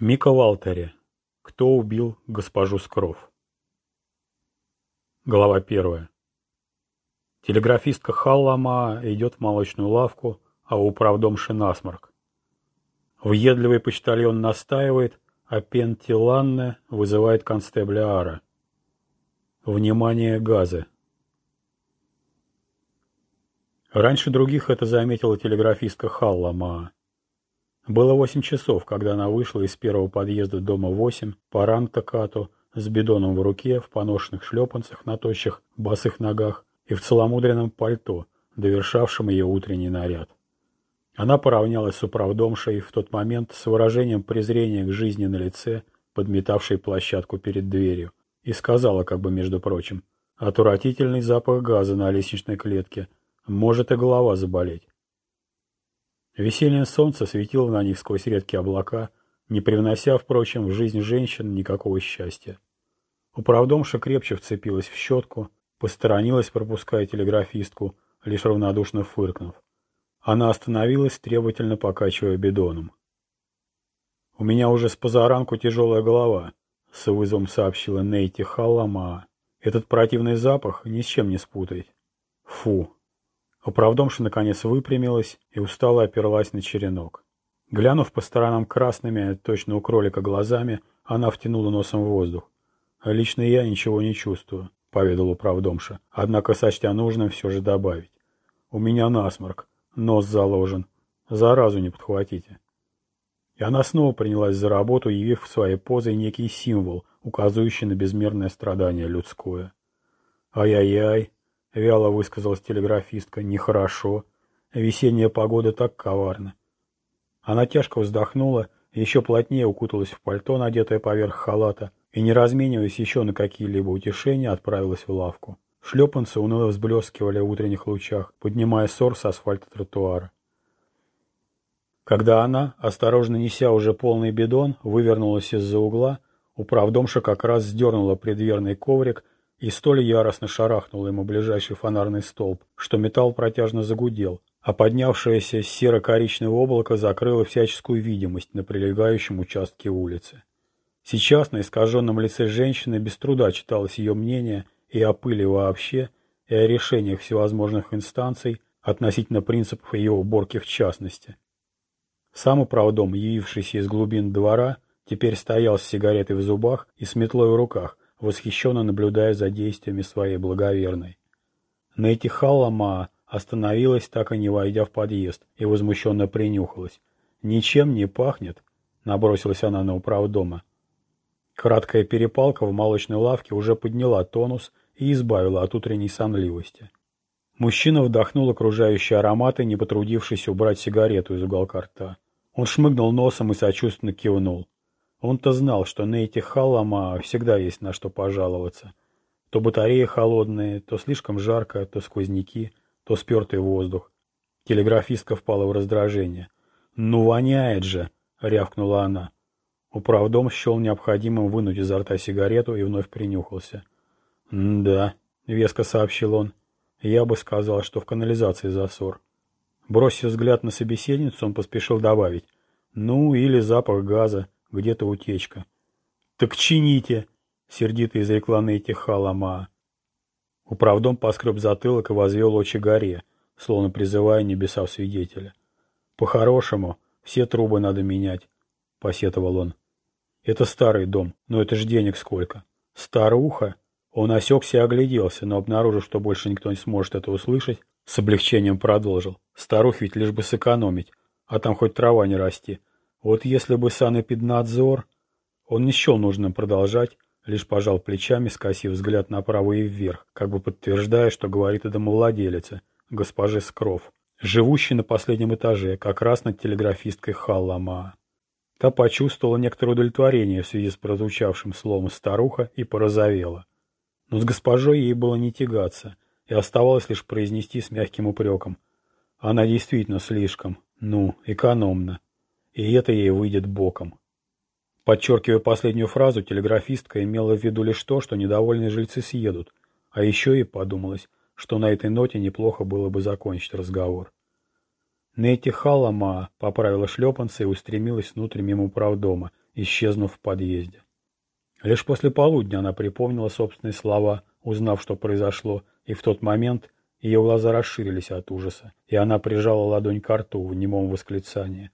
Мика Валтери. Кто убил госпожу Скров? Глава первая. Телеграфистка Халлама идет в молочную лавку, а управдомши насморк. Въедливый почтальон настаивает, а Пентиланне вызывает констебля Ара. Внимание, газы. Раньше других это заметила телеграфистка Халлама. Было восемь часов, когда она вышла из первого подъезда дома восемь по Рантакату с бидоном в руке, в поношенных шлепанцах на тощих босых ногах и в целомудренном пальто, довершавшем ее утренний наряд. Она поравнялась с управдомшей в тот момент с выражением презрения к жизни на лице, подметавшей площадку перед дверью, и сказала, как бы между прочим, «Отвратительный запах газа на лестничной клетке. Может и голова заболеть». Весеннее солнце светило на них сквозь редкие облака, не привнося, впрочем, в жизнь женщин никакого счастья. Управдомша крепче вцепилась в щетку, посторонилась, пропуская телеграфистку, лишь равнодушно фыркнув. Она остановилась, требовательно покачивая бидоном. «У меня уже с позаранку тяжелая голова», — с вызовом сообщила Нейти Халлама. «Этот противный запах ни с чем не спутать. Фу!» Управдомша наконец выпрямилась и устало оперлась на черенок. Глянув по сторонам красными, точно у кролика глазами, она втянула носом в воздух. «Лично я ничего не чувствую», — поведал управдомша, однако сочтя нужным все же добавить. «У меня насморк, нос заложен, заразу не подхватите». И она снова принялась за работу, явив своей позой некий символ, указывающий на безмерное страдание людское. «Ай-яй-яй», — вяло высказалась телеграфистка. «Нехорошо. Весенняя погода так коварна». Она тяжко вздохнула, еще плотнее укуталась в пальто, надетое поверх халата, и, не размениваясь еще на какие-либо утешения, отправилась в лавку. Шлепанцы уныло взблескивали в утренних лучах, поднимая ссор с асфальта тротуара. Когда она, осторожно неся уже полный бидон, вывернулась из-за угла, управдомша как раз сдернула предверный коврик и столь яростно шарахнул ему ближайший фонарный столб, что металл протяжно загудел, а поднявшееся серо-коричневое облако закрыло всяческую видимость на прилегающем участке улицы. Сейчас на искаженном лице женщины без труда читалось ее мнение и о пыли вообще, и о решениях всевозможных инстанций относительно принципов ее уборки в частности. Сам управдом, явившийся из глубин двора, теперь стоял с сигаретой в зубах и с метлой в руках, восхищенно наблюдая за действиями своей благоверной. Нейти Халлама остановилась, так и не войдя в подъезд, и возмущенно принюхалась. «Ничем не пахнет», — набросилась она на управдома. Краткая перепалка в молочной лавке уже подняла тонус и избавила от утренней сонливости. Мужчина вдохнул окружающие ароматы, не потрудившись убрать сигарету из уголка рта. Он шмыгнул носом и сочувственно кивнул. Он-то знал, что на этих Халлама всегда есть на что пожаловаться. То батареи холодные, то слишком жарко, то сквозняки, то спертый воздух. Телеграфистка впала в раздражение. «Ну, воняет же!» — рявкнула она. Управдом счел необходимым вынуть изо рта сигарету и вновь принюхался. «Да», — веско сообщил он, — «я бы сказал, что в канализации засор». Бросив взгляд на собеседницу, он поспешил добавить. «Ну, или запах газа, где-то утечка. «Так чините!» — сердито изрекла Нейти Халама. Управдом поскреб затылок и возвел очи горе, словно призывая небеса в свидетеля. «По-хорошему, все трубы надо менять», — посетовал он. «Это старый дом, но это ж денег сколько. Старуха!» Он осекся и огляделся, но обнаружив, что больше никто не сможет это услышать, с облегчением продолжил. Старух ведь лишь бы сэкономить, а там хоть трава не расти. Вот если бы санэпиднадзор... Он не счел нужным продолжать, лишь пожал плечами, скосив взгляд направо и вверх, как бы подтверждая, что говорит о домовладелице, госпоже Скров, живущей на последнем этаже, как раз над телеграфисткой Халлама. Та почувствовала некоторое удовлетворение в связи с прозвучавшим словом «старуха» и порозовела. Но с госпожой ей было не тягаться, и оставалось лишь произнести с мягким упреком. Она действительно слишком, ну, экономна и это ей выйдет боком. Подчеркивая последнюю фразу, телеграфистка имела в виду лишь то, что недовольные жильцы съедут, а еще и подумалось, что на этой ноте неплохо было бы закончить разговор. Нейти Халлама поправила шлепанцы и устремилась внутрь мимо правдома, исчезнув в подъезде. Лишь после полудня она припомнила собственные слова, узнав, что произошло, и в тот момент ее глаза расширились от ужаса, и она прижала ладонь к рту в немом восклицании.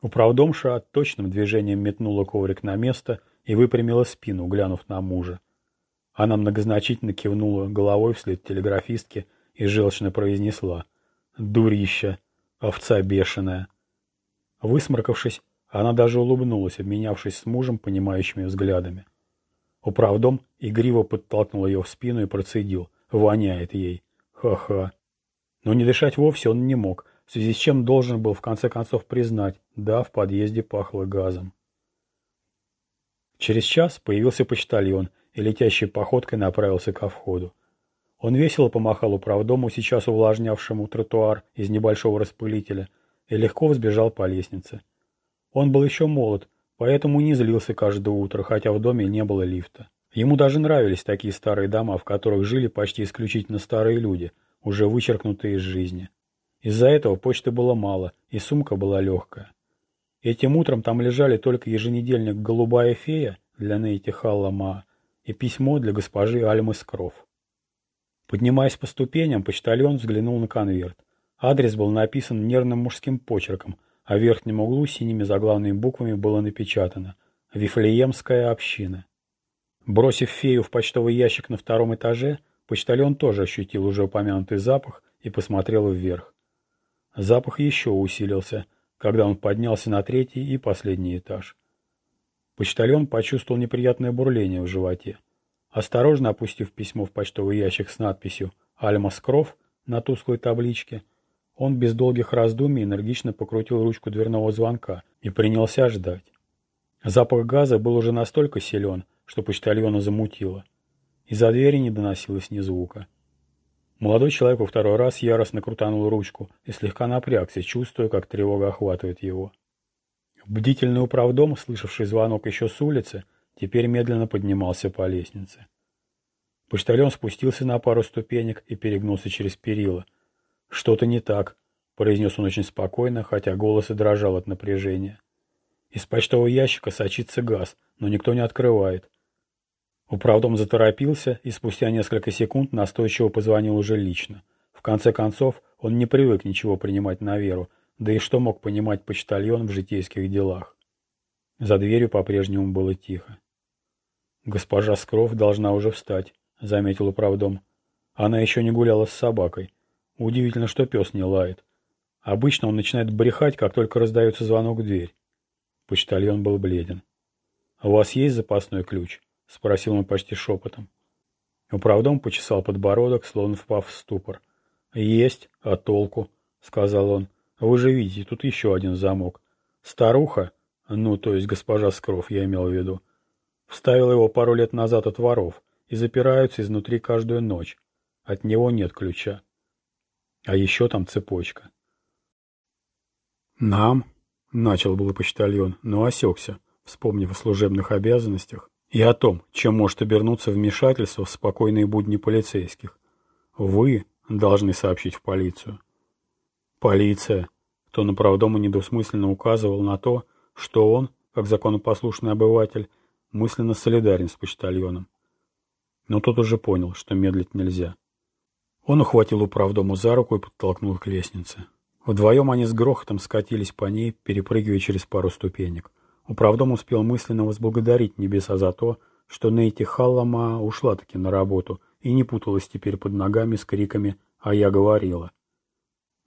Управдомша точным движением метнула коврик на место и выпрямила спину, глянув на мужа. Она многозначительно кивнула головой вслед телеграфистке и желчно произнесла «Дурища! Овца бешеная!» Высморкавшись, она даже улыбнулась, обменявшись с мужем понимающими взглядами. Управдом игриво подтолкнул ее в спину и процедил. Воняет ей. Ха-ха. Но не дышать вовсе он не мог, в связи с чем должен был в конце концов признать, да, в подъезде пахло газом. Через час появился почтальон и летящей походкой направился ко входу. Он весело помахал управдому, сейчас увлажнявшему тротуар из небольшого распылителя, и легко взбежал по лестнице. Он был еще молод, поэтому не злился каждое утро, хотя в доме не было лифта. Ему даже нравились такие старые дома, в которых жили почти исключительно старые люди, уже вычеркнутые из жизни. Из-за этого почты было мало, и сумка была легкая. Этим утром там лежали только еженедельник «Голубая фея» для Нейти Халлама и письмо для госпожи Альмы Скров. Поднимаясь по ступеням, почтальон взглянул на конверт. Адрес был написан нервным мужским почерком, а в верхнем углу синими заглавными буквами было напечатано «Вифлеемская община». Бросив фею в почтовый ящик на втором этаже, почтальон тоже ощутил уже упомянутый запах и посмотрел вверх. Запах еще усилился, когда он поднялся на третий и последний этаж. Почтальон почувствовал неприятное бурление в животе. Осторожно опустив письмо в почтовый ящик с надписью «Альма Скров» на тусклой табличке, он без долгих раздумий энергично покрутил ручку дверного звонка и принялся ждать. Запах газа был уже настолько силен, что почтальона замутило. Из-за двери не доносилось ни звука. Молодой человек во второй раз яростно крутанул ручку и слегка напрягся, чувствуя, как тревога охватывает его. Бдительный управдом, слышавший звонок еще с улицы, теперь медленно поднимался по лестнице. Почтальон спустился на пару ступенек и перегнулся через перила. «Что-то не так», — произнес он очень спокойно, хотя голос и дрожал от напряжения. Из почтового ящика сочится газ, но никто не открывает. Управдом заторопился и спустя несколько секунд настойчиво позвонил уже лично. В конце концов, он не привык ничего принимать на веру, да и что мог понимать почтальон в житейских делах. За дверью по-прежнему было тихо. «Госпожа Скров должна уже встать», — заметил управдом. «Она еще не гуляла с собакой. Удивительно, что пес не лает. Обычно он начинает брехать, как только раздается звонок в дверь». Почтальон был бледен. «У вас есть запасной ключ?» — спросил он почти шепотом. Управдом почесал подбородок, словно впав в ступор. «Есть, а толку?» — сказал он. «Вы же видите, тут еще один замок. Старуха, ну, то есть госпожа Скров, я имел в виду, вставила его пару лет назад от воров и запираются изнутри каждую ночь. От него нет ключа. А еще там цепочка». «Нам?» — начал было почтальон, но осекся, вспомнив о служебных обязанностях и о том, чем может обернуться вмешательство в спокойные будни полицейских. Вы должны сообщить в полицию. Полиция. То на правдому недосмысленно указывал на то, что он, как законопослушный обыватель, мысленно солидарен с почтальоном. Но тот уже понял, что медлить нельзя. Он ухватил управдому за руку и подтолкнул к лестнице. Вдвоем они с грохотом скатились по ней, перепрыгивая через пару ступенек. Управдом успел мысленно возблагодарить небеса за то, что Нейти Халлама ушла таки на работу и не путалась теперь под ногами с криками «А я говорила».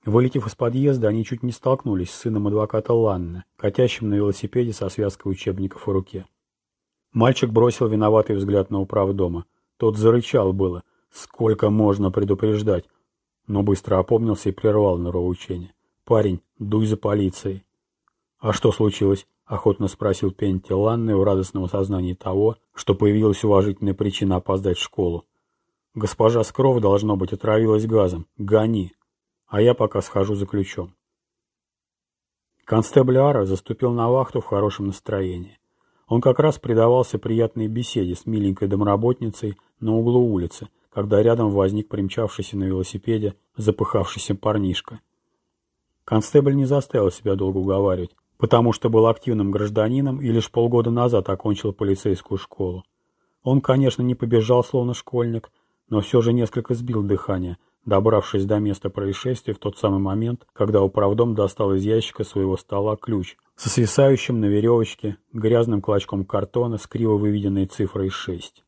Вылетев из подъезда, они чуть не столкнулись с сыном адвоката Ланны, катящим на велосипеде со связкой учебников в руке. Мальчик бросил виноватый взгляд на управдома. Тот зарычал было. Сколько можно предупреждать? Но быстро опомнился и прервал норовоучение. «Парень, дуй за полицией». «А что случилось?» — охотно спросил Пенти Ланны в радостном осознании того, что появилась уважительная причина опоздать в школу. «Госпожа Скров, должно быть, отравилась газом. Гони. А я пока схожу за ключом». Констебль Ара заступил на вахту в хорошем настроении. Он как раз предавался приятной беседе с миленькой домработницей на углу улицы, когда рядом возник примчавшийся на велосипеде запыхавшийся парнишка. Констебль не заставил себя долго уговаривать потому что был активным гражданином и лишь полгода назад окончил полицейскую школу. Он, конечно, не побежал словно школьник, но все же несколько сбил дыхание, добравшись до места происшествия в тот самый момент, когда управдом достал из ящика своего стола ключ со свисающим на веревочке грязным клочком картона с криво выведенной цифрой 6.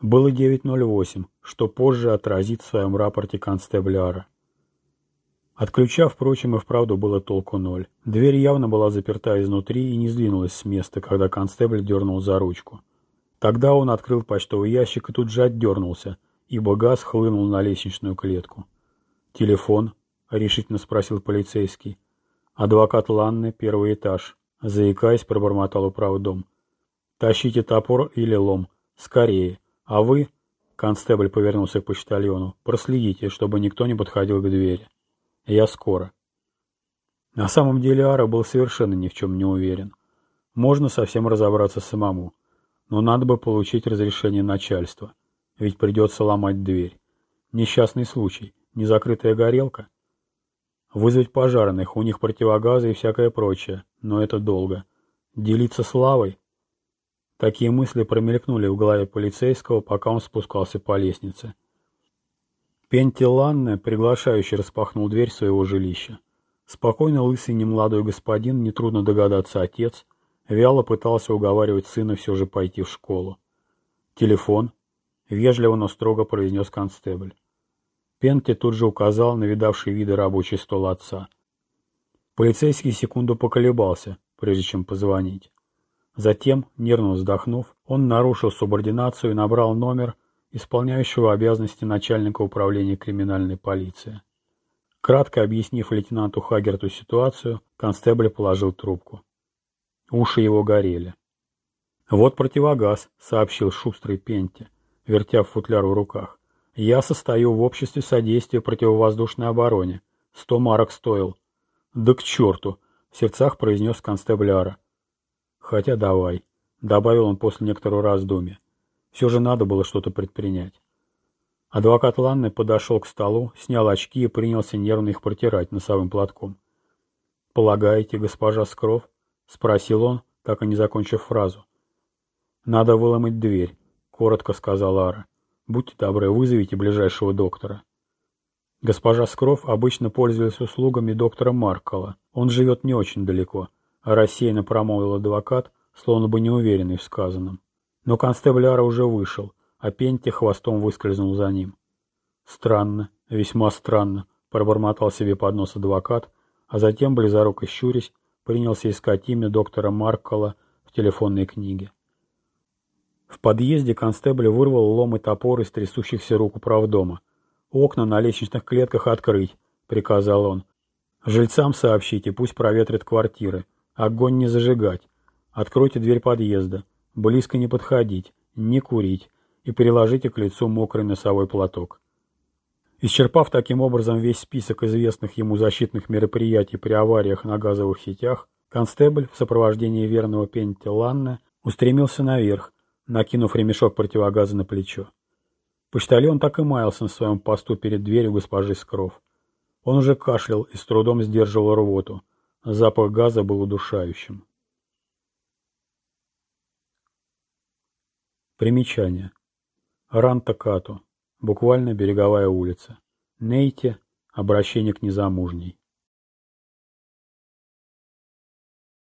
Было 9.08, что позже отразит в своем рапорте констебляра. От ключа, впрочем, и вправду было толку ноль. Дверь явно была заперта изнутри и не сдвинулась с места, когда констебль дернул за ручку. Тогда он открыл почтовый ящик и тут же отдернулся, ибо газ хлынул на лестничную клетку. «Телефон?» — решительно спросил полицейский. «Адвокат Ланны, первый этаж», — заикаясь, пробормотал управдом. «Тащите топор или лом. Скорее. А вы...» — констебль повернулся к почтальону. «Проследите, чтобы никто не подходил к двери». Я скоро. На самом деле Ара был совершенно ни в чем не уверен. Можно совсем разобраться самому, но надо бы получить разрешение начальства, ведь придется ломать дверь. Несчастный случай, незакрытая горелка. Вызвать пожарных, у них противогазы и всякое прочее, но это долго. Делиться славой? Такие мысли промелькнули в голове полицейского, пока он спускался по лестнице. Пентиланне приглашающе распахнул дверь своего жилища. Спокойно лысый немолодой господин, нетрудно догадаться отец, вяло пытался уговаривать сына все же пойти в школу. «Телефон?» — вежливо, но строго произнес констебль. Пенте тут же указал на видавший виды рабочий стол отца. Полицейский секунду поколебался, прежде чем позвонить. Затем, нервно вздохнув, он нарушил субординацию и набрал номер исполняющего обязанности начальника управления криминальной полиции. Кратко объяснив лейтенанту Хагерту ситуацию, констебль положил трубку. Уши его горели. «Вот противогаз», — сообщил шустрый Пенти, вертя футляр в руках. «Я состою в обществе содействия противовоздушной обороне. Сто марок стоил». «Да к черту!» — в сердцах произнес констебляра. «Хотя давай», — добавил он после некоторого раздумья. Все же надо было что-то предпринять. Адвокат Ланны подошел к столу, снял очки и принялся нервно их протирать носовым платком. «Полагаете, госпожа Скров?» — спросил он, так и не закончив фразу. «Надо выломать дверь», — коротко сказал Ара. «Будьте добры, вызовите ближайшего доктора». Госпожа Скров обычно пользовалась услугами доктора Маркола. Он живет не очень далеко, а рассеянно промолвил адвокат, словно бы неуверенный в сказанном. Но констебляра уже вышел, а Пенти хвостом выскользнул за ним. «Странно, весьма странно», — пробормотал себе под нос адвокат, а затем, близоруко щурясь, принялся искать имя доктора Маркола в телефонной книге. В подъезде констебль вырвал лом и топор из трясущихся рук управдома. «Окна на лестничных клетках открыть», — приказал он. «Жильцам сообщите, пусть проветрят квартиры. Огонь не зажигать. Откройте дверь подъезда. Близко не подходить, не курить и приложите к лицу мокрый носовой платок. Исчерпав таким образом весь список известных ему защитных мероприятий при авариях на газовых сетях, констебль в сопровождении верного Пенти Ланна устремился наверх, накинув ремешок противогаза на плечо. Почтальон так и маялся на своем посту перед дверью госпожи Скров. Он уже кашлял и с трудом сдерживал рвоту. Запах газа был удушающим. Примечание. Ранта-Кату. Буквально береговая улица. Нейте. Обращение к незамужней.